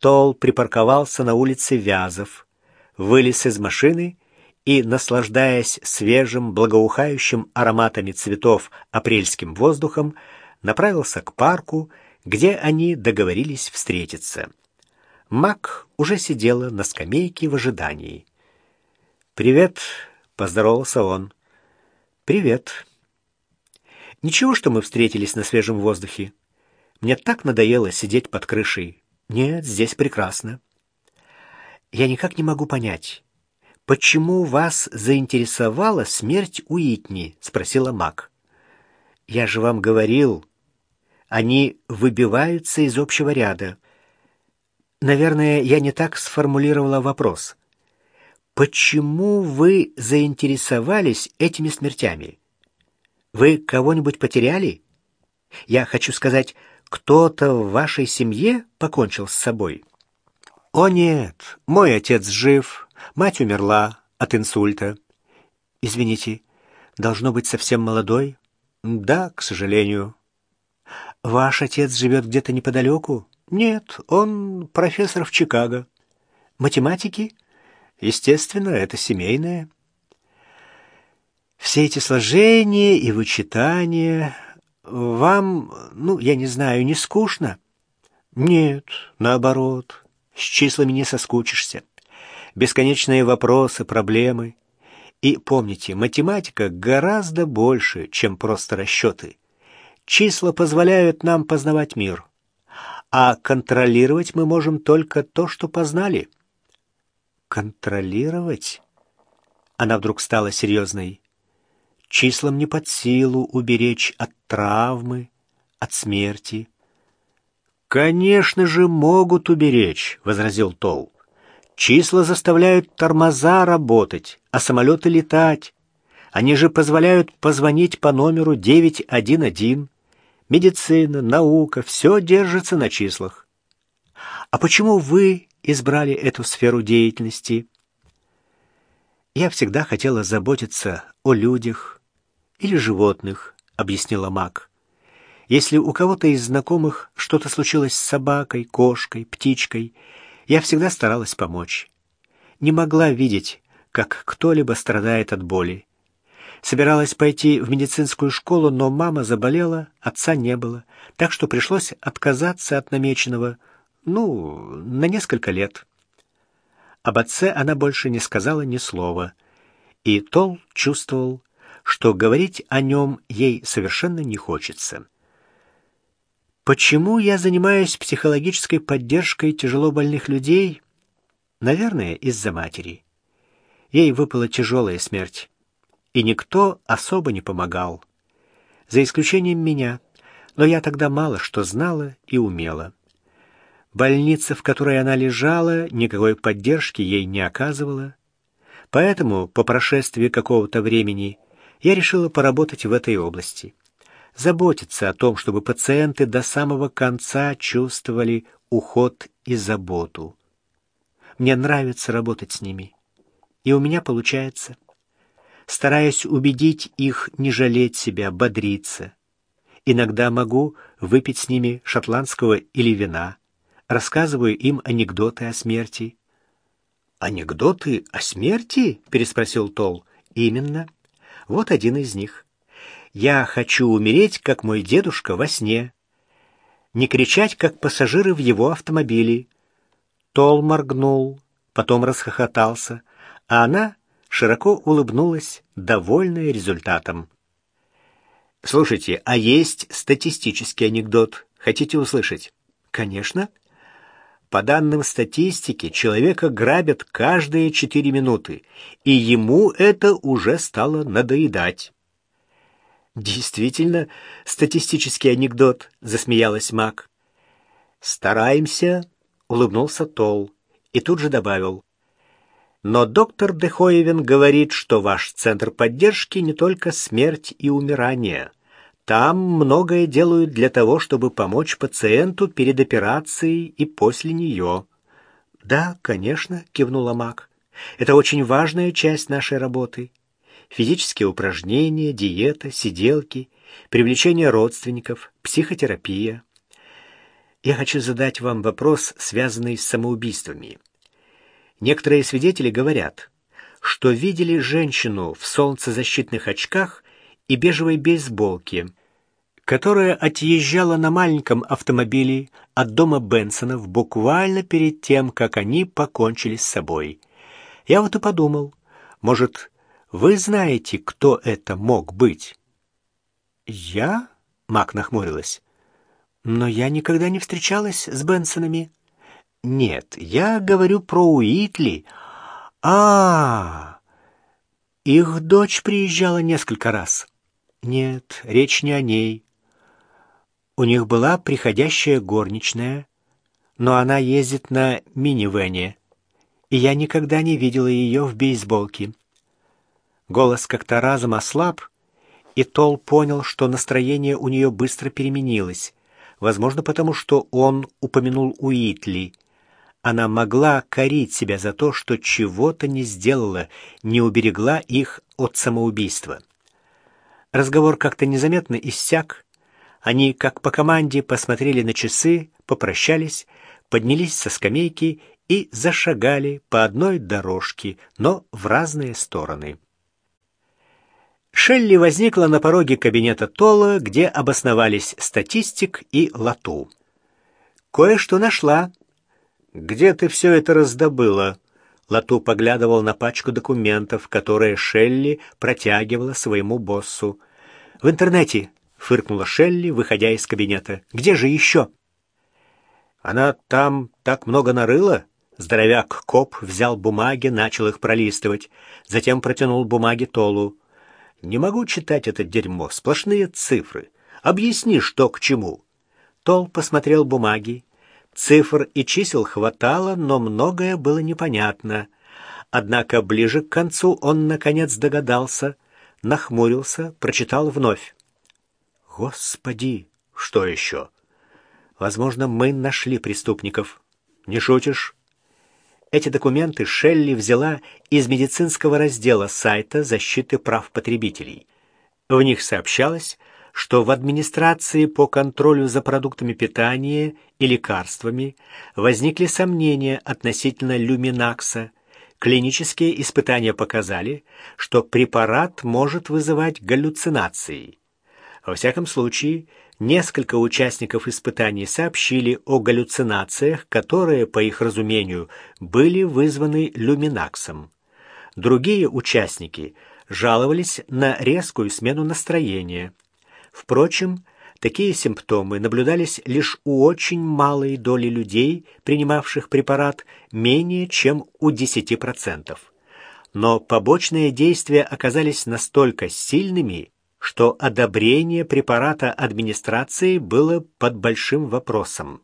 Тол припарковался на улице Вязов, вылез из машины и, наслаждаясь свежим, благоухающим ароматами цветов апрельским воздухом, направился к парку, где они договорились встретиться. Мак уже сидела на скамейке в ожидании. «Привет», — поздоровался он. «Привет». «Ничего, что мы встретились на свежем воздухе. Мне так надоело сидеть под крышей. Нет, здесь прекрасно». «Я никак не могу понять, почему вас заинтересовала смерть Уитни?» — спросила Мак. «Я же вам говорил, они выбиваются из общего ряда». Наверное, я не так сформулировала вопрос. Почему вы заинтересовались этими смертями? Вы кого-нибудь потеряли? Я хочу сказать, кто-то в вашей семье покончил с собой? О нет, мой отец жив, мать умерла от инсульта. Извините, должно быть совсем молодой? Да, к сожалению. Ваш отец живет где-то неподалеку? Нет, он профессор в Чикаго. Математики? Естественно, это семейное. Все эти сложения и вычитания вам, ну, я не знаю, не скучно? Нет, наоборот. С числами не соскучишься. Бесконечные вопросы, проблемы. И помните, математика гораздо больше, чем просто расчеты. Числа позволяют нам познавать мир а контролировать мы можем только то, что познали. Контролировать? Она вдруг стала серьезной. Числам не под силу уберечь от травмы, от смерти. Конечно же, могут уберечь, возразил Тол. Числа заставляют тормоза работать, а самолеты летать. Они же позволяют позвонить по номеру 911 медицина, наука, все держится на числах. А почему вы избрали эту сферу деятельности? Я всегда хотела заботиться о людях или животных, объяснила Мак. Если у кого-то из знакомых что-то случилось с собакой, кошкой, птичкой, я всегда старалась помочь. Не могла видеть, как кто-либо страдает от боли. Собиралась пойти в медицинскую школу, но мама заболела, отца не было, так что пришлось отказаться от намеченного, ну, на несколько лет. Об отце она больше не сказала ни слова, и Тол чувствовал, что говорить о нем ей совершенно не хочется. Почему я занимаюсь психологической поддержкой тяжелобольных людей? Наверное, из-за матери. Ей выпала тяжелая смерть и никто особо не помогал. За исключением меня, но я тогда мало что знала и умела. Больница, в которой она лежала, никакой поддержки ей не оказывала. Поэтому, по прошествии какого-то времени, я решила поработать в этой области. Заботиться о том, чтобы пациенты до самого конца чувствовали уход и заботу. Мне нравится работать с ними. И у меня получается стараясь убедить их не жалеть себя, бодриться. Иногда могу выпить с ними шотландского или вина, рассказываю им анекдоты о смерти. «Анекдоты о смерти?» — переспросил Тол. «Именно. Вот один из них. Я хочу умереть, как мой дедушка во сне. Не кричать, как пассажиры в его автомобиле». Тол моргнул, потом расхохотался, а она широко улыбнулась, довольная результатом. «Слушайте, а есть статистический анекдот. Хотите услышать?» «Конечно». По данным статистики, человека грабят каждые четыре минуты, и ему это уже стало надоедать. «Действительно, статистический анекдот», — засмеялась Мак. «Стараемся», — улыбнулся Тол и тут же добавил. Но доктор Дехоевен говорит, что ваш центр поддержки не только смерть и умирание. Там многое делают для того, чтобы помочь пациенту перед операцией и после нее. Да, конечно, кивнула Мак. Это очень важная часть нашей работы. Физические упражнения, диета, сиделки, привлечение родственников, психотерапия. Я хочу задать вам вопрос, связанный с самоубийствами. Некоторые свидетели говорят, что видели женщину в солнцезащитных очках и бежевой бейсболке, которая отъезжала на маленьком автомобиле от дома Бенсонов буквально перед тем, как они покончили с собой. Я вот и подумал, может, вы знаете, кто это мог быть? Я? Мак нахмурилась. Но я никогда не встречалась с Бенсонами. Нет, я говорю про Уитли. А, -а, -а их дочь приезжала несколько раз. Нет, речь не о ней. У них была приходящая горничная, но она ездит на минивэне, и я никогда не видела ее в бейсболке. Голос как-то разом ослаб, и Тол понял, что настроение у нее быстро переменилось, возможно, потому что он упомянул Уитли. Она могла корить себя за то, что чего-то не сделала, не уберегла их от самоубийства. Разговор как-то незаметно иссяк, они, как по команде, посмотрели на часы, попрощались, поднялись со скамейки и зашагали по одной дорожке, но в разные стороны. Шелли возникла на пороге кабинета Тола, где обосновались статистик и Лату. «Кое-что нашла». «Где ты все это раздобыла?» Лату поглядывал на пачку документов, которые Шелли протягивала своему боссу. «В интернете», фыркнула Шелли, выходя из кабинета. Где же еще?» «Она там так много нарыла?» Здоровяк Коп взял бумаги, начал их пролистывать. Затем протянул бумаги Толу. «Не могу читать это дерьмо, сплошные цифры. Объясни, что к чему». Тол посмотрел бумаги. Цифр и чисел хватало, но многое было непонятно. Однако ближе к концу он, наконец, догадался, нахмурился, прочитал вновь. Господи, что еще? Возможно, мы нашли преступников. Не шутишь? Эти документы Шелли взяла из медицинского раздела сайта защиты прав потребителей. В них сообщалось, что в администрации по контролю за продуктами питания и лекарствами возникли сомнения относительно люминакса. Клинические испытания показали, что препарат может вызывать галлюцинации. Во всяком случае, несколько участников испытаний сообщили о галлюцинациях, которые, по их разумению, были вызваны люминаксом. Другие участники жаловались на резкую смену настроения. Впрочем, такие симптомы наблюдались лишь у очень малой доли людей, принимавших препарат, менее чем у 10%. Но побочные действия оказались настолько сильными, что одобрение препарата администрации было под большим вопросом.